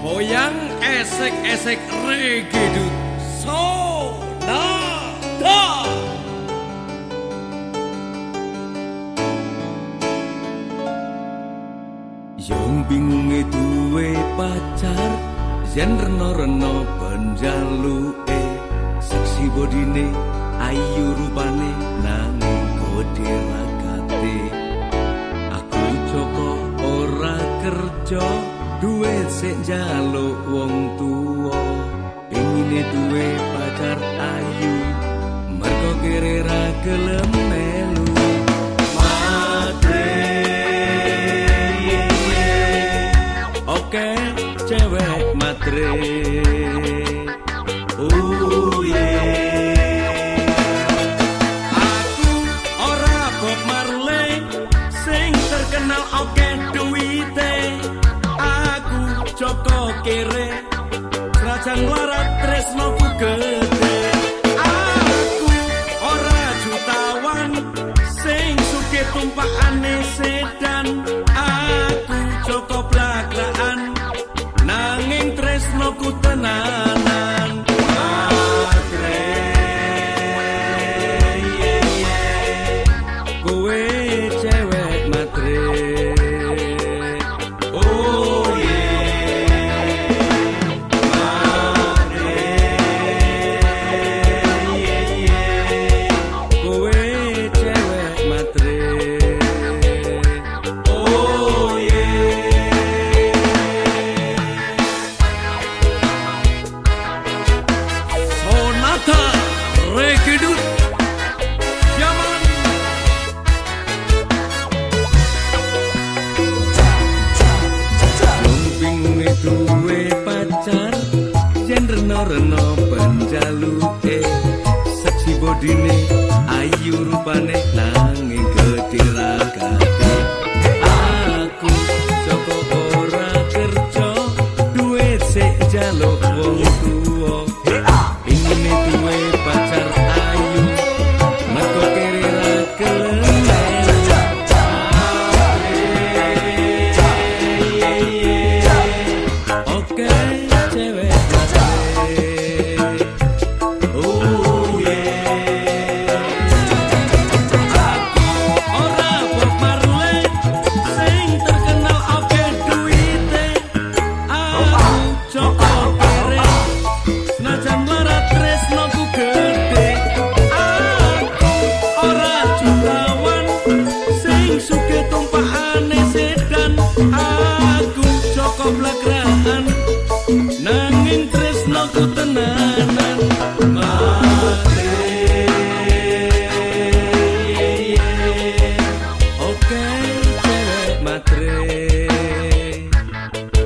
goyang esek-esek reggae dut so na da Yang bingung duwe pacar Yen reno-reno penjaluke Seksi bodine ayu rupane nanging gede rakate Aku joko ora kerja duwe sik njaluk wong tuwa. Pengine duwe pacar ayu Mergo kere ra Oke cewek matre Larat Tresno ku gede Aku ora jutawan sing suke tumpakane sedan. Aku Joko Blagraan nanging tresno ku penjaluke seksi bodine ayu rupane nanging ragate aku joko ora kerja duit sik jaluk wong tuwa. Ingine duwe pacar ayu mergo kere Oke